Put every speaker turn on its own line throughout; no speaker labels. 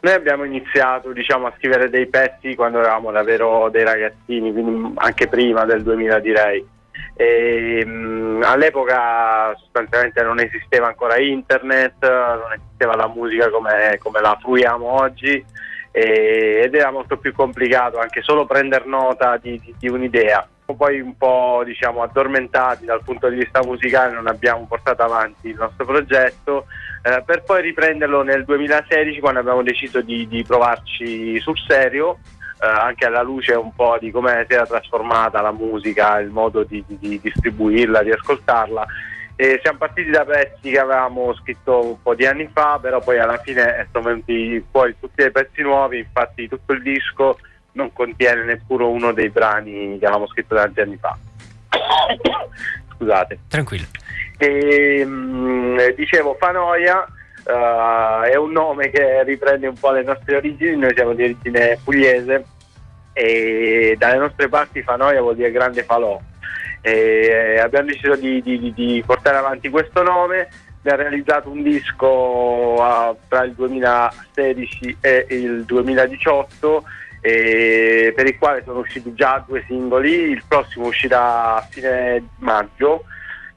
Noi abbiamo iniziato diciamo, a scrivere dei pezzi quando eravamo davvero dei ragazzini, quindi anche prima del 2000 direi. E, mh, all'epoca sostanzialmente non esisteva ancora internet, non esisteva la musica come, come la fruiamo oggi e, ed era molto più complicato anche solo prendere nota di, di, di un'idea poi un po' diciamo addormentati dal punto di vista musicale non abbiamo portato avanti il nostro progetto eh, per poi riprenderlo nel 2016 quando abbiamo deciso di, di provarci sul serio eh, anche alla luce un po' di come si era trasformata la musica, il modo di, di, di distribuirla, di ascoltarla. E siamo partiti da pezzi che avevamo scritto un po' di anni fa, però poi alla fine sono venuti fuori tutti dei pezzi nuovi, infatti tutto il disco non contiene neppure uno dei brani che avevamo scritto tanti anni fa. Scusate.
Tranquillo.
E, mh, mm, dicevo, Fanoia uh, è un nome che riprende un po' le nostre origini, noi siamo di origine pugliese e dalle nostre parti Fanoia vuol dire grande falò. E abbiamo deciso di, di, di portare avanti questo nome abbiamo realizzato un disco uh, tra il 2016 e il 2018 eh, per il quale sono usciti già due singoli, il prossimo uscirà a fine maggio.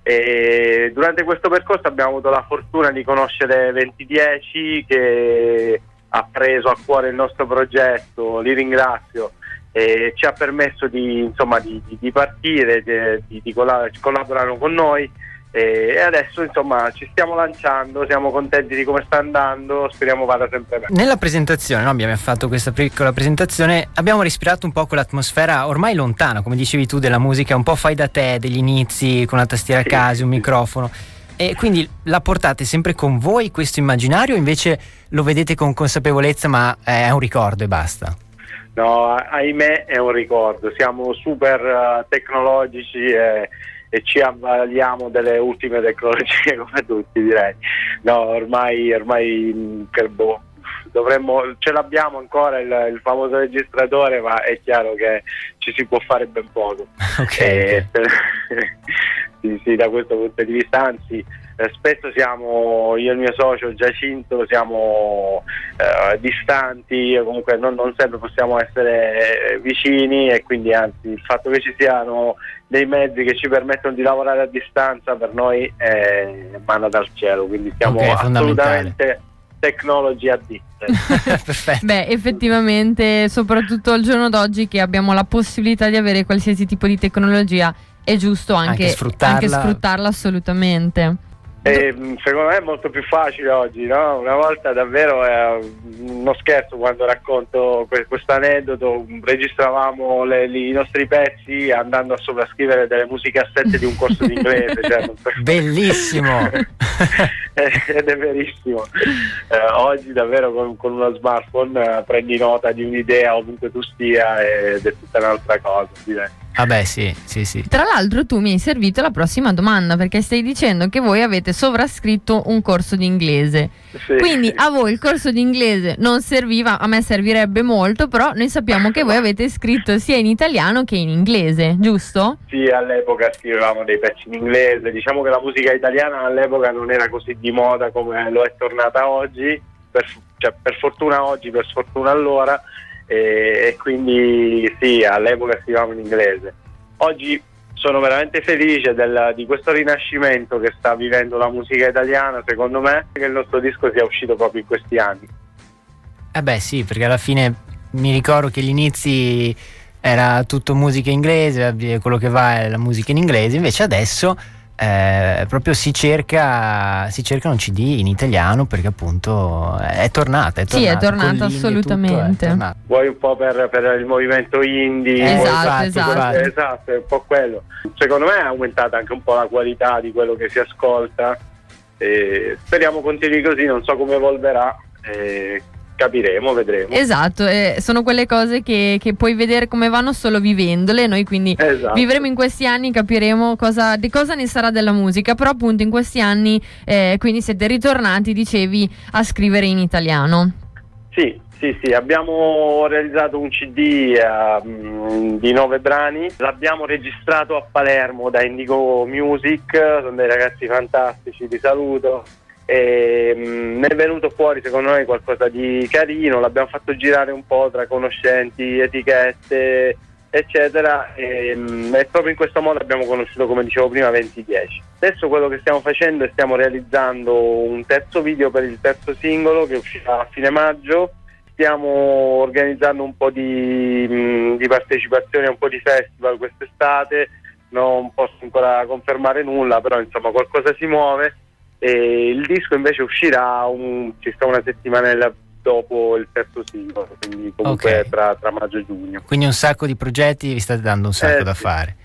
E durante questo percorso abbiamo avuto la fortuna di conoscere 2010 che ha preso a cuore il nostro progetto, li ringrazio e ci ha permesso di, insomma, di, di, partire, di, di collaborare con noi e adesso insomma ci stiamo lanciando, siamo contenti di come sta andando, speriamo vada sempre bene.
Nella presentazione, no, abbiamo fatto questa piccola presentazione, abbiamo respirato un po' quell'atmosfera ormai lontana, come dicevi tu, della musica un po' fai da te, degli inizi, con una tastiera a casa, un microfono. E quindi la portate sempre con voi questo immaginario o invece lo vedete con consapevolezza ma è un ricordo e basta?
No, ahimè è un ricordo, siamo super uh, tecnologici e e ci avvaliamo delle ultime tecnologie come tutti direi. No, ormai, ormai boh, dovremmo, ce l'abbiamo ancora il, il, famoso registratore, ma è chiaro che ci si può fare ben poco.
Okay,
okay. Sì, sì, da questo punto di vista, anzi eh, spesso siamo, io e il mio socio Giacinto siamo eh, distanti, comunque non, non, sempre possiamo essere vicini e quindi anzi il fatto che ci siano dei mezzi che ci permettono di lavorare a distanza per noi è mano dal cielo, quindi siamo okay, assolutamente technology addict.
Beh, effettivamente, soprattutto al giorno d'oggi che abbiamo la possibilità di avere qualsiasi tipo di tecnologia, è giusto anche,
anche sfruttarla.
Anche sfruttarla assolutamente.
E, mm, secondo me è molto più facile oggi, no? Una volta davvero è uno scherzo quando racconto questo aneddoto, registravamo le, i nostri pezzi andando a sovrascrivere delle musicassette di un corso di inglese. Cioè,
Bellissimo!
Ed è verissimo. Eh, oggi davvero con, con uno smartphone eh, prendi nota di un'idea ovunque tu stia ed è tutta un'altra cosa, direi.
Vabbè, sì, sì, sì.
Tra l'altro, tu mi hai servito la prossima domanda perché stai dicendo che voi avete sovrascritto un corso di inglese. Sì. Quindi a voi il corso di inglese non serviva, a me servirebbe molto, però noi sappiamo che voi avete scritto sia in italiano che in inglese, giusto?
Sì, all'epoca scrivevamo dei pezzi in inglese. Diciamo che la musica italiana all'epoca non era così di moda come lo è tornata oggi. Per, cioè, per fortuna oggi, per sfortuna allora e, quindi sì, all'epoca scrivevamo in inglese. Oggi sono veramente felice del, di questo rinascimento che sta vivendo la musica italiana, secondo me, che il nostro disco sia uscito proprio in questi anni.
Eh beh sì, perché alla fine mi ricordo che gli inizi era tutto musica inglese, quello che va è la musica in inglese, invece adesso eh, proprio si cerca, si cerca un CD in italiano perché appunto è tornata. È tornata
sì, è tornata assolutamente. Tutto, è
Vuoi un po' per, per, il movimento indie?
Esatto, esatto.
esatto, è un po' quello. Secondo me è aumentata anche un po' la qualità di quello che si ascolta. E speriamo continui così, non so come evolverà. E capiremo, vedremo.
Esatto, eh, sono quelle cose che, che, puoi vedere come vanno solo vivendole, noi quindi esatto. vivremo in questi anni, capiremo cosa, di cosa ne sarà della musica, però appunto in questi anni eh, quindi siete ritornati, dicevi, a scrivere in italiano.
Sì, sì, sì, abbiamo realizzato un CD uh, mm, di nove brani, l'abbiamo registrato a Palermo da Indigo Music, sono dei ragazzi fantastici, ti saluto e, mh, mm, ne è venuto fuori secondo noi qualcosa di carino, l'abbiamo fatto girare un po' tra conoscenti, etichette eccetera e, mm, e, proprio in questo modo abbiamo conosciuto come dicevo prima 2010 adesso quello che stiamo facendo è stiamo realizzando un terzo video per il terzo singolo che uscirà a fine maggio. Stiamo organizzando un po' di, mh, mm, di partecipazione un po' di festival quest'estate. Non posso ancora confermare nulla però insomma qualcosa si muove e il disco invece uscirà un, circa una settimanella dopo il terzo singolo, quindi comunque okay. tra, tra, maggio e giugno.
Quindi un sacco di progetti, vi state dando un sacco eh, da sì. fare.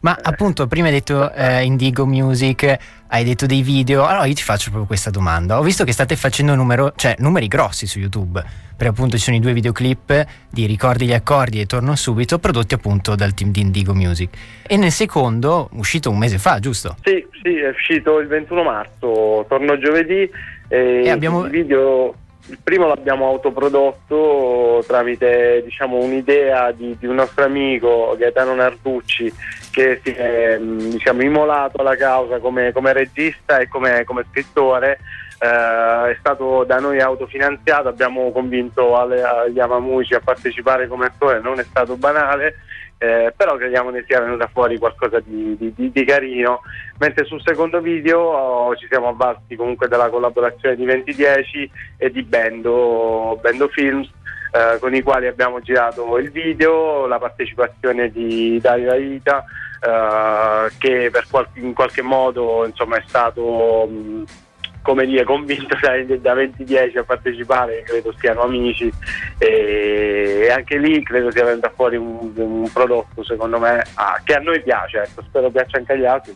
Ma eh. appunto, prima hai detto eh, Indigo Music, hai detto dei video, allora io ti faccio proprio questa domanda. Ho visto che state facendo numero, cioè, numeri grossi su YouTube, perché appunto ci sono i due videoclip di Ricordi gli accordi e Torno subito, prodotti appunto dal team di Indigo Music. E nel secondo, uscito un mese fa, giusto?
Sì, sì, è uscito il 21 marzo, torno giovedì. E, e abbiamo... il video il primo l'abbiamo autoprodotto tramite diciamo, un'idea di, di, un nostro amico Gaetano Narducci che si è diciamo, immolato alla causa come, come regista e come, come scrittore. Eh, è stato da noi autofinanziato, abbiamo convinto Ale, Yamamuci a partecipare come attore, non è stato banale eh, però crediamo ne sia venuta fuori qualcosa di, di, di, carino. Mentre sul secondo video oh, ci siamo avvalsi comunque della collaborazione di 2010 e di Bendo, Bendo Films eh, con i quali abbiamo girato il video la partecipazione di Dario Aita eh, che qual- in qualche modo insomma, è stato mh, come dire, convinto da, da 2010 a partecipare, credo siano amici e, anche lì credo sia venuto fuori un, un prodotto secondo me ah, che a noi piace, ecco, spero piaccia anche agli altri.